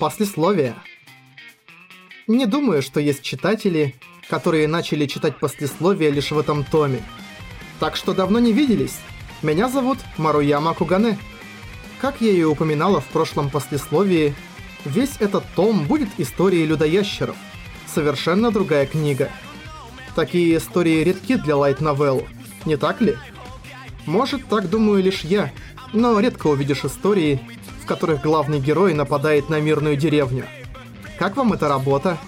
Послесловие. Не думаю, что есть читатели, которые начали читать послесловие лишь в этом томе. Так что давно не виделись. Меня зовут Маруяма Кугане. Как я и упоминала в прошлом послесловии, весь этот том будет историей людоящеров. Совершенно другая книга. Такие истории редки для лайт-новелл, не так ли? Может, так думаю лишь я, но редко увидишь истории, которых главный герой нападает на мирную деревню. Как вам эта работа?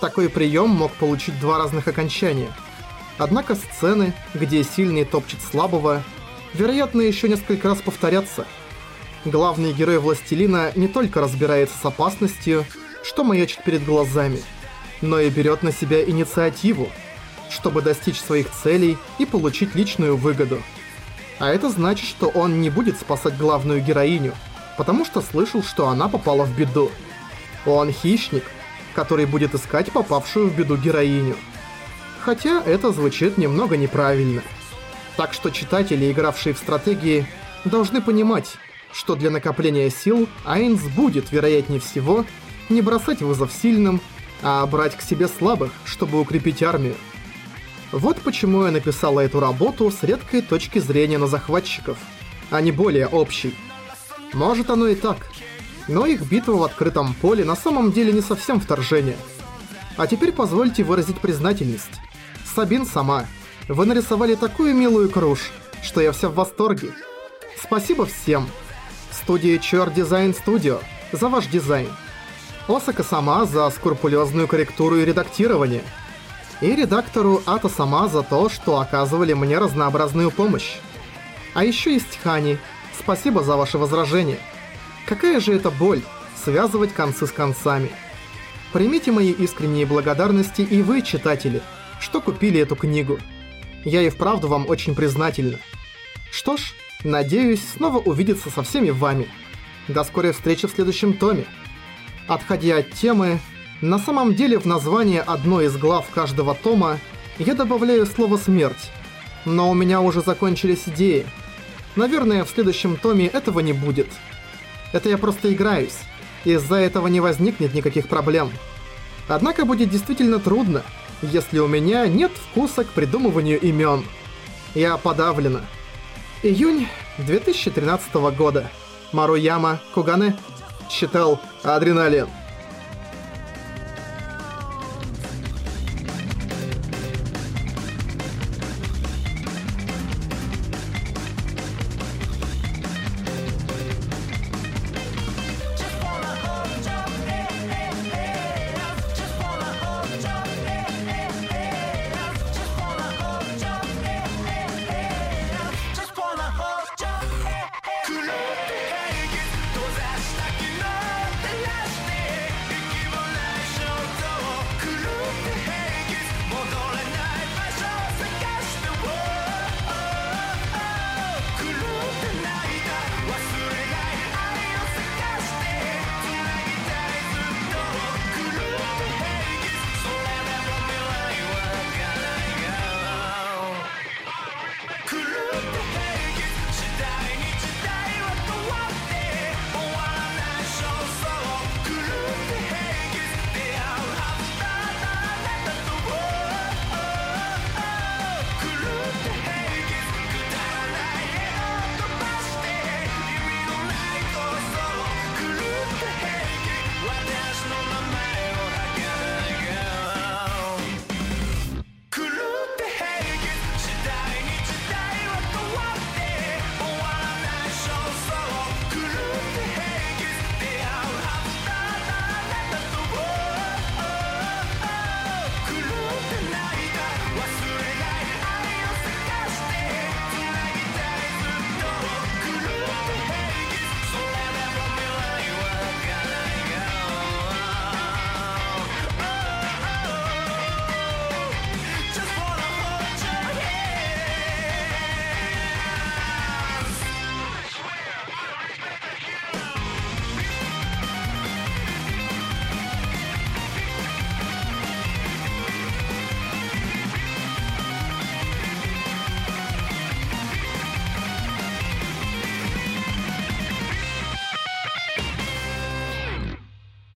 Такой прием мог получить два разных окончания. Однако сцены, где сильный топчет слабого, вероятно, еще несколько раз повторятся. Главный герой Властелина не только разбирается с опасностью, что маячит перед глазами, но и берет на себя инициативу, чтобы достичь своих целей и получить личную выгоду. А это значит, что он не будет спасать главную героиню – потому что слышал, что она попала в беду. Он хищник, который будет искать попавшую в беду героиню. Хотя это звучит немного неправильно. Так что читатели, игравшие в стратегии, должны понимать, что для накопления сил Айнс будет, вероятнее всего, не бросать вызов сильным, а брать к себе слабых, чтобы укрепить армию. Вот почему я написала эту работу с редкой точки зрения на захватчиков, а не более общей. Может оно и так. Но их битва в открытом поле на самом деле не совсем вторжение. А теперь позвольте выразить признательность. Сабин сама. Вы нарисовали такую милую кружь, что я вся в восторге. Спасибо всем. Студии Чёр Дизайн Студио за ваш дизайн. Осака сама за скрупулезную корректуру и редактирование. И редактору Ата сама за то, что оказывали мне разнообразную помощь. А еще есть Хани – Спасибо за ваше возражение. Какая же это боль связывать концы с концами. Примите мои искренние благодарности и вы, читатели, что купили эту книгу. Я и вправду вам очень признательна. Что ж, надеюсь снова увидеться со всеми вами. До скорой встречи в следующем томе. Отходя от темы, на самом деле в название одной из глав каждого тома я добавляю слово «смерть». Но у меня уже закончились идеи, Наверное, в следующем томе этого не будет. Это я просто играюсь. Из-за этого не возникнет никаких проблем. Однако будет действительно трудно, если у меня нет вкуса к придумыванию имен. Я подавлена. Июнь 2013 года. Маруяма Кугане читал «Адреналин».